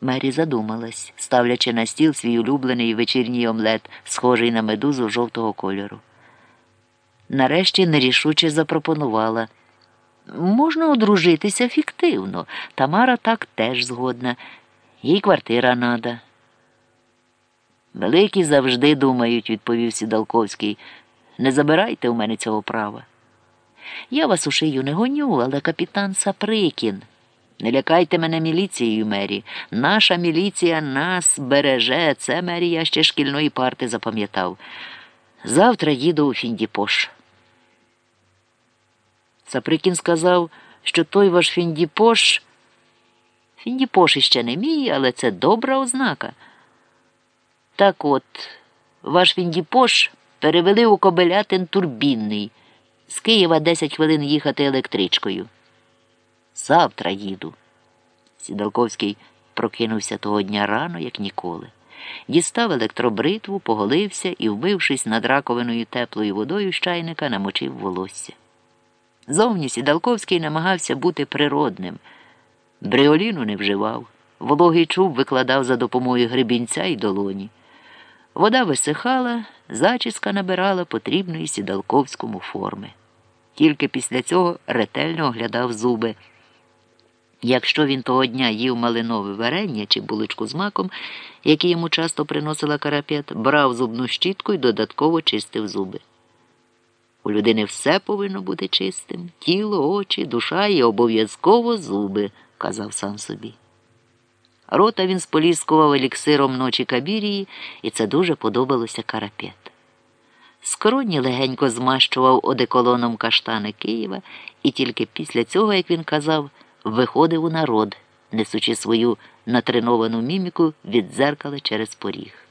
Мері задумалась, ставлячи на стіл свій улюблений вечірній омлет, схожий на медузу жовтого кольору. Нарешті нерішуче запропонувала. Можна одружитися фіктивно. Тамара так теж згодна. Їй квартира нада. Великі завжди думають, відповів Сідалковський. Не забирайте у мене цього права. Я вас у шию не гоню, але капітан Саприкін. Не лякайте мене міліцією, Мері. Наша міліція нас береже. Це Мері я ще шкільної парти запам'ятав. Завтра їду у Фіндіпош. Саприкін сказав, що той ваш Фіндіпош. Фіндіпош іще не мій, але це добра ознака. Так от, ваш Фіндіпош перевели у Кобелятин турбінний. З Києва 10 хвилин їхати електричкою. Завтра їду. Сідалковський прокинувся того дня рано, як ніколи. Дістав електробритву, поголився і, вбившись над раковиною теплою водою з чайника, намочив волосся. Зовні Сідалковський намагався бути природним. Бриоліну не вживав, вологий чуб викладав за допомогою гребінця і долоні. Вода висихала, зачіска набирала потрібної сідалковському форми. Тільки після цього ретельно оглядав зуби. Якщо він того дня їв малинове варення чи булочку з маком, які йому часто приносила карапет, брав зубну щітку і додатково чистив зуби. У людини все повинно бути чистим тіло, очі, душа і обов'язково зуби, казав сам собі. Рота він споліскував еліксиром ночі кабірії, і це дуже подобалося карапет. Скроні легенько змащував одеколоном каштани Києва, і тільки після цього, як він казав, виходив у народ, несучи свою натреновану міміку від дзеркала через поріг.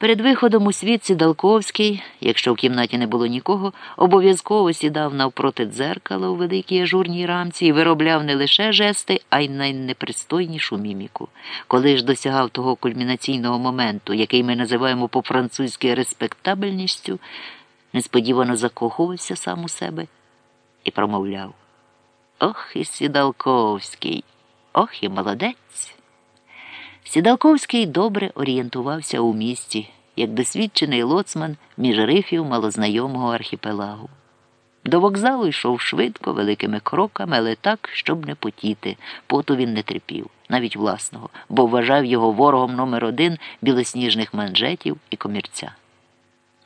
Перед виходом у світ Сідалковський, якщо в кімнаті не було нікого, обов'язково сідав навпроти дзеркала у великій ажурній рамці і виробляв не лише жести, а й найнепристойнішу міміку. Коли ж досягав того кульмінаційного моменту, який ми називаємо по-французьки респектабельністю, несподівано закохувався сам у себе і промовляв Ох і Сідалковський, ох і молодець. Сідалковський добре орієнтувався у місті, як досвідчений лоцман між рифів малознайомого архіпелагу. До вокзалу йшов швидко, великими кроками, але так, щоб не потіти. Поту він не тріпів, навіть власного, бо вважав його ворогом номер один білосніжних манжетів і комірця.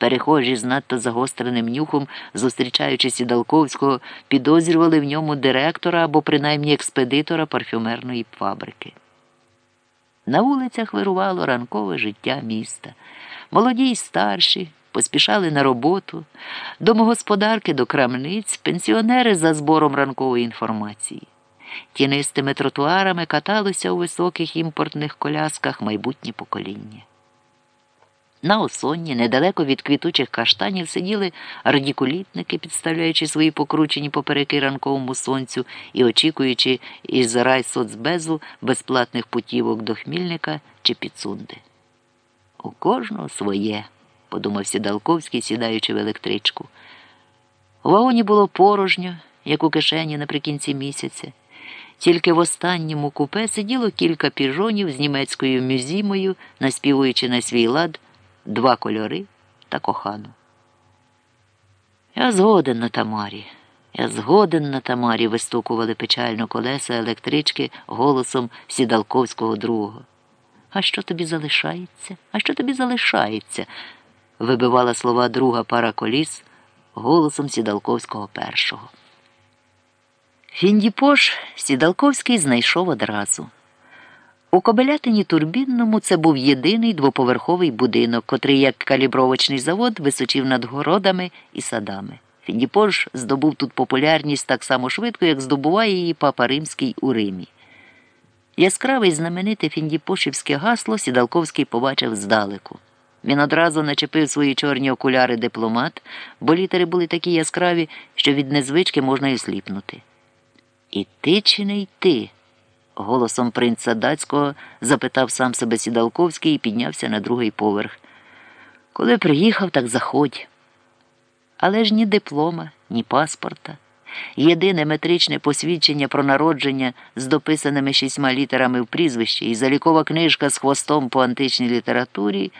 Перехожі з надто загостреним нюхом, зустрічаючи Сідалковського, підозрювали в ньому директора або принаймні експедитора парфюмерної фабрики. На вулицях вирувало ранкове життя міста. Молоді й старші поспішали на роботу, домогосподарки до крамниць, пенсіонери за збором ранкової інформації. Тінистими тротуарами каталося у високих імпортних колясках майбутнє покоління. На осонні, недалеко від квітучих каштанів, сиділи радікулітники, підставляючи свої покручені попереки ранковому сонцю і очікуючи із райсоцбезу безплатних путівок до Хмільника чи Піцунди. У кожного своє, подумав Сідалковський, сідаючи в електричку. У вагоні було порожньо, як у кишені наприкінці місяця. Тільки в останньому купе сиділо кілька піжонів з німецькою мюзімою, наспівуючи на свій лад два кольори та кохану. Я згоден на Тамарі. Я згоден на Тамарі, вистукували печально колеса електрички голосом сідалковського другого. А що тобі залишається? А що тобі залишається? вибивала слова друга пара коліс голосом сідалковського першого. Фіндіпош Сідалковський знайшов одразу. У Кобелятині Турбінному це був єдиний двоповерховий будинок, котрий, як калібровочний завод, височив над городами і садами. Фіндіпош здобув тут популярність так само швидко, як здобуває її папа Римський у Римі. Яскраве й знамените фіндіпошівське гасло Сідалковський побачив здалеку. Він одразу начепив свої чорні окуляри дипломат, бо літери були такі яскраві, що від незвички можна і сліпнути. Іти чи не йти? Голосом принца дацького запитав сам себе Сідалковський і піднявся на другий поверх. Коли приїхав, так заходь. Але ж ні диплома, ні паспорта. єдине метричне посвідчення про народження з дописаними шістьма літерами в прізвищі і залікова книжка з хвостом по античній літературі.